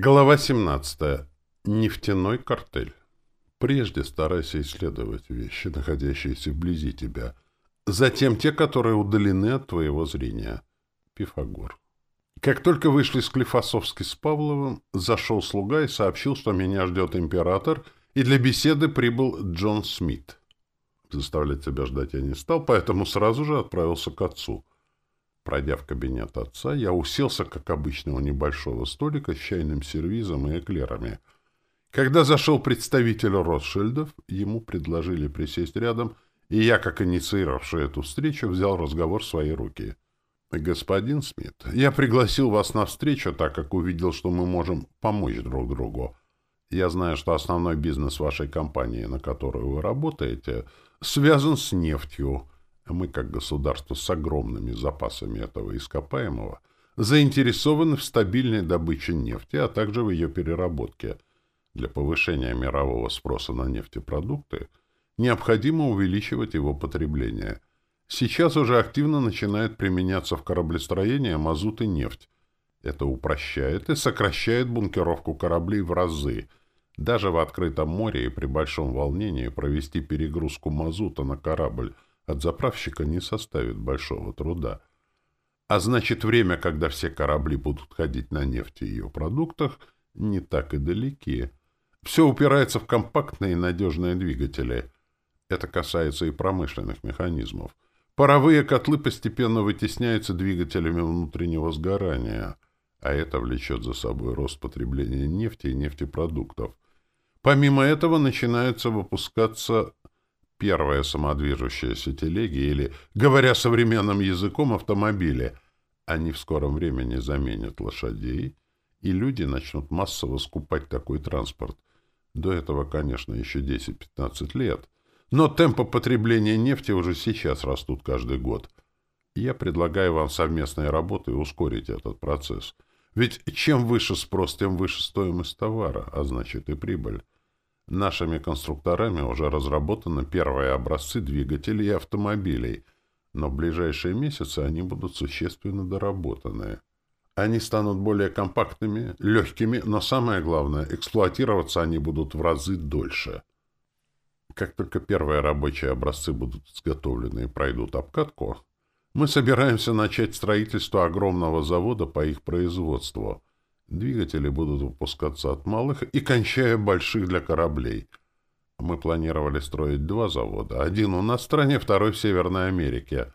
Глава 17. Нефтяной картель. Прежде старайся исследовать вещи, находящиеся вблизи тебя, затем те, которые удалены от твоего зрения. Пифагор. Как только вышли с Склифосовский с Павловым, зашел слуга и сообщил, что меня ждет император, и для беседы прибыл Джон Смит. Заставлять тебя ждать я не стал, поэтому сразу же отправился к отцу пройдя в кабинет отца, я уселся, как обычно, у небольшого столика с чайным сервизом и эклерами. Когда зашел представитель Ротшильдов, ему предложили присесть рядом, и я, как инициировавший эту встречу, взял разговор в свои руки. «Господин Смит, я пригласил вас на встречу, так как увидел, что мы можем помочь друг другу. Я знаю, что основной бизнес вашей компании, на которую вы работаете, связан с нефтью» мы, как государство с огромными запасами этого ископаемого, заинтересованы в стабильной добыче нефти, а также в ее переработке. Для повышения мирового спроса на нефтепродукты необходимо увеличивать его потребление. Сейчас уже активно начинает применяться в кораблестроении мазут и нефть. Это упрощает и сокращает бункеровку кораблей в разы. Даже в открытом море и при большом волнении провести перегрузку мазута на корабль – от заправщика не составит большого труда. А значит, время, когда все корабли будут ходить на нефти и ее продуктах, не так и далеки. Все упирается в компактные и надежные двигатели. Это касается и промышленных механизмов. Паровые котлы постепенно вытесняются двигателями внутреннего сгорания, а это влечет за собой рост потребления нефти и нефтепродуктов. Помимо этого начинаются выпускаться Первая самодвижущаяся телега, или, говоря современным языком, автомобили. Они в скором времени заменят лошадей, и люди начнут массово скупать такой транспорт. До этого, конечно, еще 10-15 лет. Но темпы потребления нефти уже сейчас растут каждый год. Я предлагаю вам совместной работой ускорить этот процесс. Ведь чем выше спрос, тем выше стоимость товара, а значит и прибыль. Нашими конструкторами уже разработаны первые образцы двигателей и автомобилей, но в ближайшие месяцы они будут существенно доработаны. Они станут более компактными, легкими, но самое главное, эксплуатироваться они будут в разы дольше. Как только первые рабочие образцы будут изготовлены и пройдут обкатку, мы собираемся начать строительство огромного завода по их производству – Двигатели будут выпускаться от малых и кончая больших для кораблей. Мы планировали строить два завода. Один у нас в стране, второй в Северной Америке.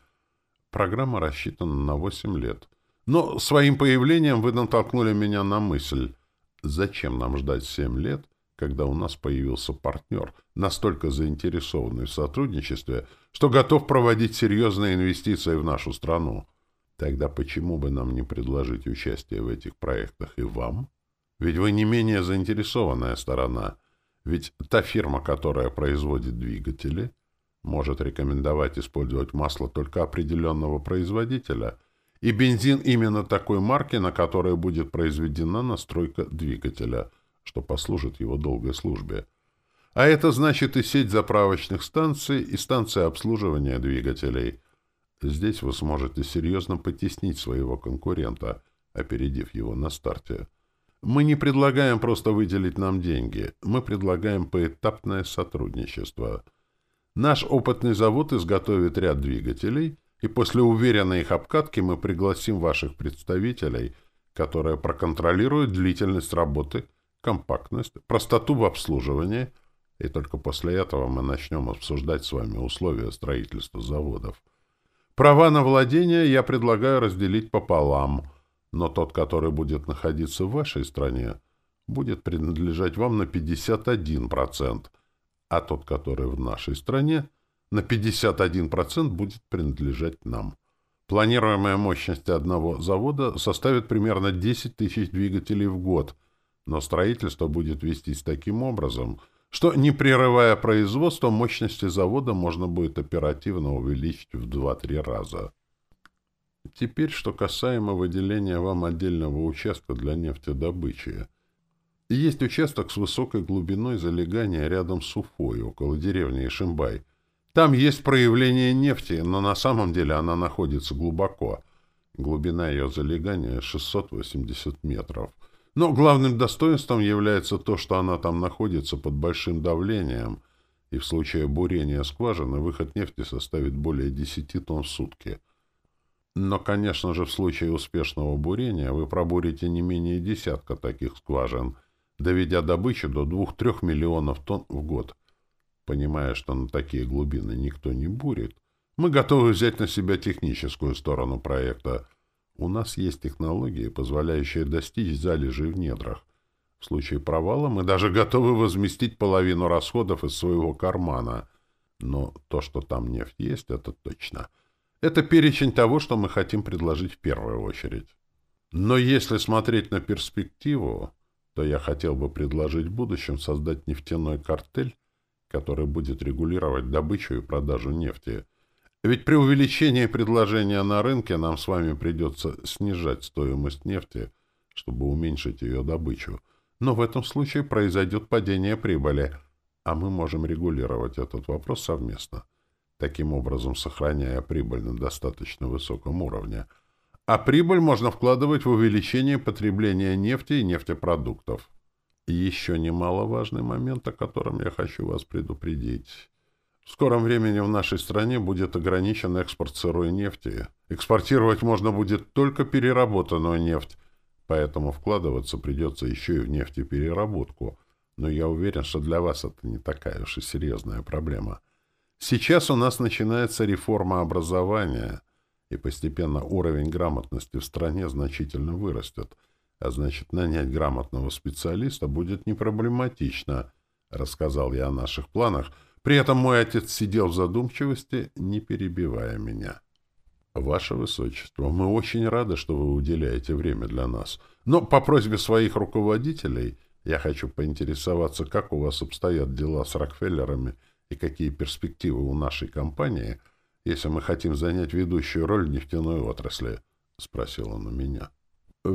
Программа рассчитана на 8 лет. Но своим появлением вы натолкнули меня на мысль. Зачем нам ждать 7 лет, когда у нас появился партнер, настолько заинтересованный в сотрудничестве, что готов проводить серьезные инвестиции в нашу страну? Тогда почему бы нам не предложить участие в этих проектах и вам? Ведь вы не менее заинтересованная сторона. Ведь та фирма, которая производит двигатели, может рекомендовать использовать масло только определенного производителя и бензин именно такой марки, на которой будет произведена настройка двигателя, что послужит его долгой службе. А это значит и сеть заправочных станций, и станции обслуживания двигателей – Здесь вы сможете серьезно потеснить своего конкурента, опередив его на старте. Мы не предлагаем просто выделить нам деньги, мы предлагаем поэтапное сотрудничество. Наш опытный завод изготовит ряд двигателей, и после уверенной их обкатки мы пригласим ваших представителей, которые проконтролируют длительность работы, компактность, простоту в обслуживании, и только после этого мы начнем обсуждать с вами условия строительства заводов. Права на владение я предлагаю разделить пополам, но тот, который будет находиться в вашей стране, будет принадлежать вам на 51%, а тот, который в нашей стране, на 51% будет принадлежать нам. Планируемая мощность одного завода составит примерно 10 тысяч двигателей в год, но строительство будет вестись таким образом – что не прерывая производство, мощности завода можно будет оперативно увеличить в 2-3 раза. Теперь, что касаемо выделения вам отдельного участка для нефтедобычи. Есть участок с высокой глубиной залегания рядом с Уфой, около деревни Ишимбай. Там есть проявление нефти, но на самом деле она находится глубоко. Глубина ее залегания 680 метров – но главным достоинством является то, что она там находится под большим давлением, и в случае бурения скважины выход нефти составит более 10 тонн в сутки. Но, конечно же, в случае успешного бурения вы пробурите не менее десятка таких скважин, доведя добычу до 2-3 миллионов тонн в год. Понимая, что на такие глубины никто не бурит, мы готовы взять на себя техническую сторону проекта – у нас есть технологии, позволяющие достичь залежи в недрах. В случае провала мы даже готовы возместить половину расходов из своего кармана. Но то, что там нефть есть, это точно. Это перечень того, что мы хотим предложить в первую очередь. Но если смотреть на перспективу, то я хотел бы предложить в будущем создать нефтяной картель, который будет регулировать добычу и продажу нефти – ведь при увеличении предложения на рынке нам с вами придется снижать стоимость нефти, чтобы уменьшить ее добычу. Но в этом случае произойдет падение прибыли, а мы можем регулировать этот вопрос совместно, таким образом сохраняя прибыль на достаточно высоком уровне. А прибыль можно вкладывать в увеличение потребления нефти и нефтепродуктов. И еще немаловажный момент, о котором я хочу вас предупредить. В скором времени в нашей стране будет ограничен экспорт сырой нефти. Экспортировать можно будет только переработанную нефть, поэтому вкладываться придется еще и в нефтепереработку. Но я уверен, что для вас это не такая уж и серьезная проблема. Сейчас у нас начинается реформа образования, и постепенно уровень грамотности в стране значительно вырастет, а значит, нанять грамотного специалиста будет непроблематично, рассказал я о наших планах, при этом мой отец сидел в задумчивости, не перебивая меня. «Ваше Высочество, мы очень рады, что вы уделяете время для нас. Но по просьбе своих руководителей я хочу поинтересоваться, как у вас обстоят дела с Рокфеллерами и какие перспективы у нашей компании, если мы хотим занять ведущую роль в нефтяной отрасли», — спросил он у меня.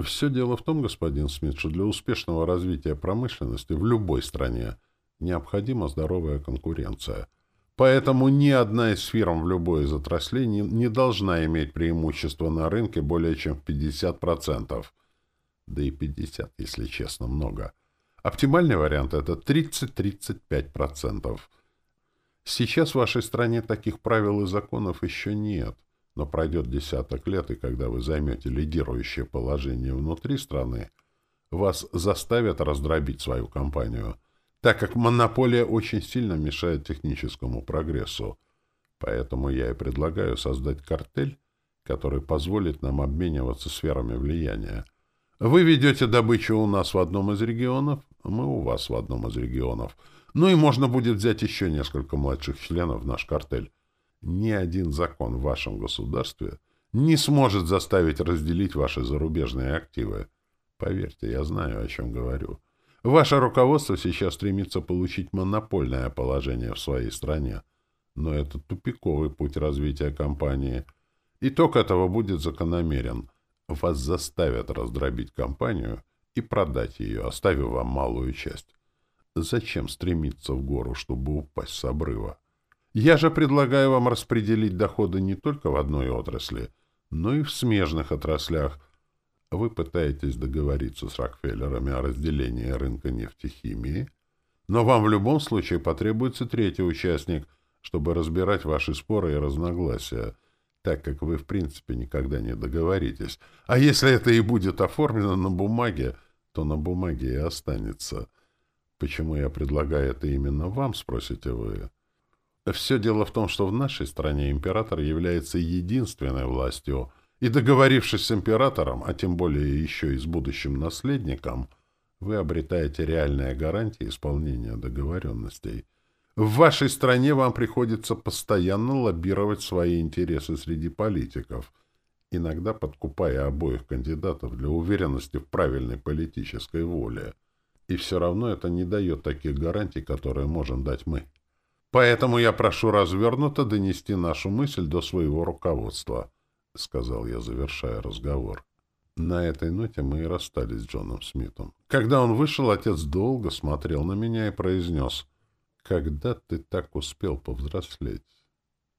«Все дело в том, господин Смит, что для успешного развития промышленности в любой стране — необходима здоровая конкуренция. Поэтому ни одна из фирм в любой из отраслей не, должна иметь преимущество на рынке более чем в 50%. Да и 50, если честно, много. Оптимальный вариант это 30-35%. Сейчас в вашей стране таких правил и законов еще нет, но пройдет десяток лет, и когда вы займете лидирующее положение внутри страны, вас заставят раздробить свою компанию – так как монополия очень сильно мешает техническому прогрессу. Поэтому я и предлагаю создать картель, который позволит нам обмениваться сферами влияния. Вы ведете добычу у нас в одном из регионов, мы у вас в одном из регионов. Ну и можно будет взять еще несколько младших членов в наш картель. Ни один закон в вашем государстве не сможет заставить разделить ваши зарубежные активы. Поверьте, я знаю, о чем говорю. Ваше руководство сейчас стремится получить монопольное положение в своей стране, но это тупиковый путь развития компании. Итог этого будет закономерен. Вас заставят раздробить компанию и продать ее, оставив вам малую часть. Зачем стремиться в гору, чтобы упасть с обрыва? Я же предлагаю вам распределить доходы не только в одной отрасли, но и в смежных отраслях – вы пытаетесь договориться с Рокфеллерами о разделении рынка нефтехимии, но вам в любом случае потребуется третий участник, чтобы разбирать ваши споры и разногласия, так как вы в принципе никогда не договоритесь. А если это и будет оформлено на бумаге, то на бумаге и останется. Почему я предлагаю это именно вам, спросите вы? Все дело в том, что в нашей стране император является единственной властью – и договорившись с императором, а тем более еще и с будущим наследником, вы обретаете реальные гарантии исполнения договоренностей. В вашей стране вам приходится постоянно лоббировать свои интересы среди политиков, иногда подкупая обоих кандидатов для уверенности в правильной политической воле. И все равно это не дает таких гарантий, которые можем дать мы. Поэтому я прошу развернуто донести нашу мысль до своего руководства –— сказал я, завершая разговор. На этой ноте мы и расстались с Джоном Смитом. Когда он вышел, отец долго смотрел на меня и произнес, «Когда ты так успел повзрослеть?»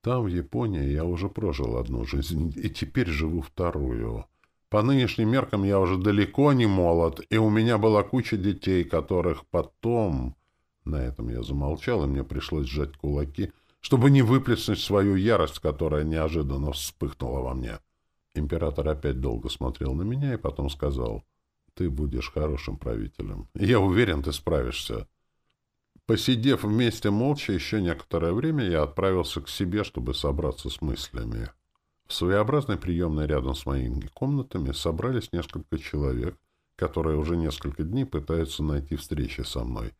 Там, в Японии, я уже прожил одну жизнь и теперь живу вторую. По нынешним меркам я уже далеко не молод, и у меня была куча детей, которых потом... На этом я замолчал, и мне пришлось сжать кулаки, чтобы не выплеснуть свою ярость, которая неожиданно вспыхнула во мне. Император опять долго смотрел на меня и потом сказал, «Ты будешь хорошим правителем. Я уверен, ты справишься». Посидев вместе молча еще некоторое время, я отправился к себе, чтобы собраться с мыслями. В своеобразной приемной рядом с моими комнатами собрались несколько человек, которые уже несколько дней пытаются найти встречи со мной.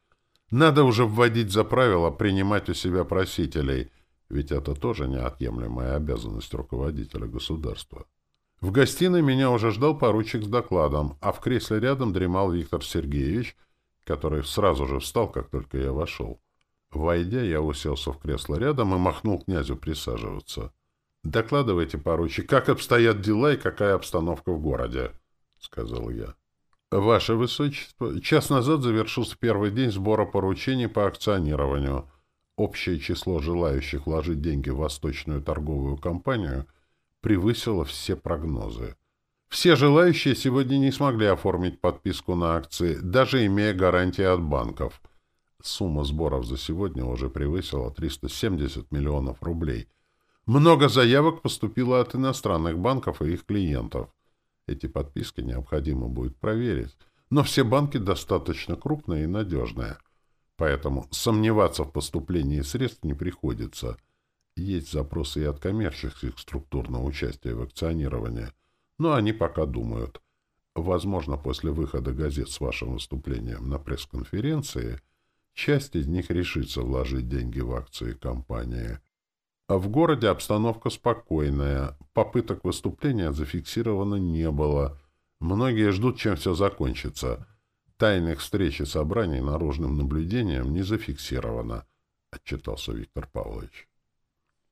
Надо уже вводить за правило принимать у себя просителей, ведь это тоже неотъемлемая обязанность руководителя государства. В гостиной меня уже ждал поручик с докладом, а в кресле рядом дремал Виктор Сергеевич, который сразу же встал, как только я вошел. Войдя, я уселся в кресло рядом и махнул князю присаживаться. «Докладывайте, поручик, как обстоят дела и какая обстановка в городе», — сказал я. Ваше Высочество, час назад завершился первый день сбора поручений по акционированию. Общее число желающих вложить деньги в Восточную торговую компанию превысило все прогнозы. Все желающие сегодня не смогли оформить подписку на акции, даже имея гарантии от банков. Сумма сборов за сегодня уже превысила 370 миллионов рублей. Много заявок поступило от иностранных банков и их клиентов. Эти подписки необходимо будет проверить. Но все банки достаточно крупные и надежные. Поэтому сомневаться в поступлении средств не приходится. Есть запросы и от коммерческих структур на участие в акционировании. Но они пока думают. Возможно, после выхода газет с вашим выступлением на пресс-конференции часть из них решится вложить деньги в акции компании. А в городе обстановка спокойная. Попыток выступления зафиксировано не было. Многие ждут, чем все закончится. Тайных встреч и собраний наружным наблюдением не зафиксировано, отчитался Виктор Павлович.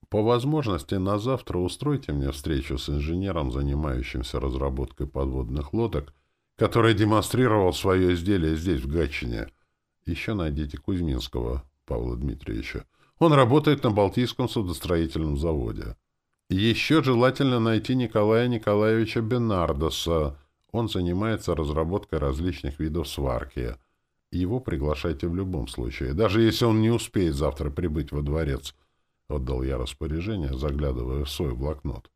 По возможности на завтра устройте мне встречу с инженером, занимающимся разработкой подводных лодок, который демонстрировал свое изделие здесь, в Гатчине. Еще найдите Кузьминского Павла Дмитриевича. Он работает на Балтийском судостроительном заводе. Еще желательно найти Николая Николаевича Бенардоса. Он занимается разработкой различных видов сварки. Его приглашайте в любом случае, даже если он не успеет завтра прибыть во дворец. Отдал я распоряжение, заглядывая в свой блокнот.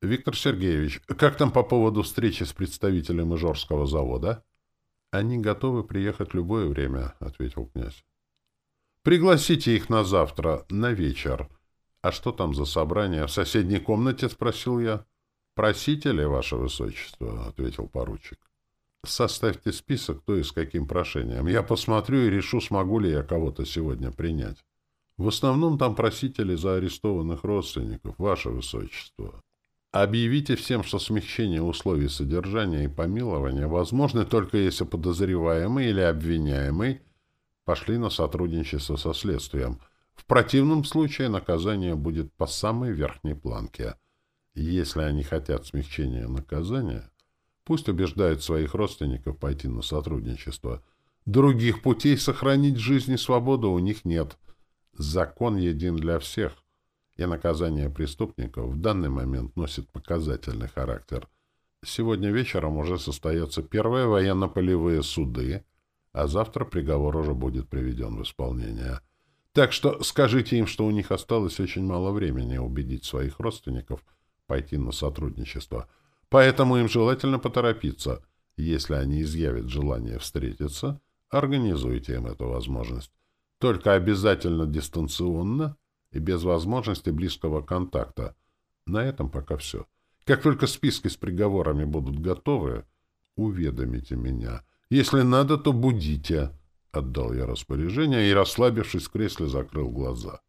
Виктор Сергеевич, как там по поводу встречи с представителем Ижорского завода? Они готовы приехать любое время, ответил князь. Пригласите их на завтра, на вечер. А что там за собрание? В соседней комнате, спросил я. Просите ли, ваше высочество, ответил поручик. Составьте список, кто и с каким прошением. Я посмотрю и решу, смогу ли я кого-то сегодня принять. В основном там просители за арестованных родственников, ваше высочество. Объявите всем, что смягчение условий содержания и помилования возможны только если подозреваемый или обвиняемый – пошли на сотрудничество со следствием. В противном случае наказание будет по самой верхней планке. Если они хотят смягчения наказания, пусть убеждают своих родственников пойти на сотрудничество. Других путей сохранить жизнь и свободу у них нет. Закон един для всех, и наказание преступников в данный момент носит показательный характер. Сегодня вечером уже состоятся первые военно-полевые суды, а завтра приговор уже будет приведен в исполнение. Так что скажите им, что у них осталось очень мало времени убедить своих родственников пойти на сотрудничество. Поэтому им желательно поторопиться. Если они изъявят желание встретиться, организуйте им эту возможность. Только обязательно дистанционно и без возможности близкого контакта. На этом пока все. Как только списки с приговорами будут готовы, уведомите меня — если надо, то будите», — отдал я распоряжение и, расслабившись в кресле, закрыл глаза.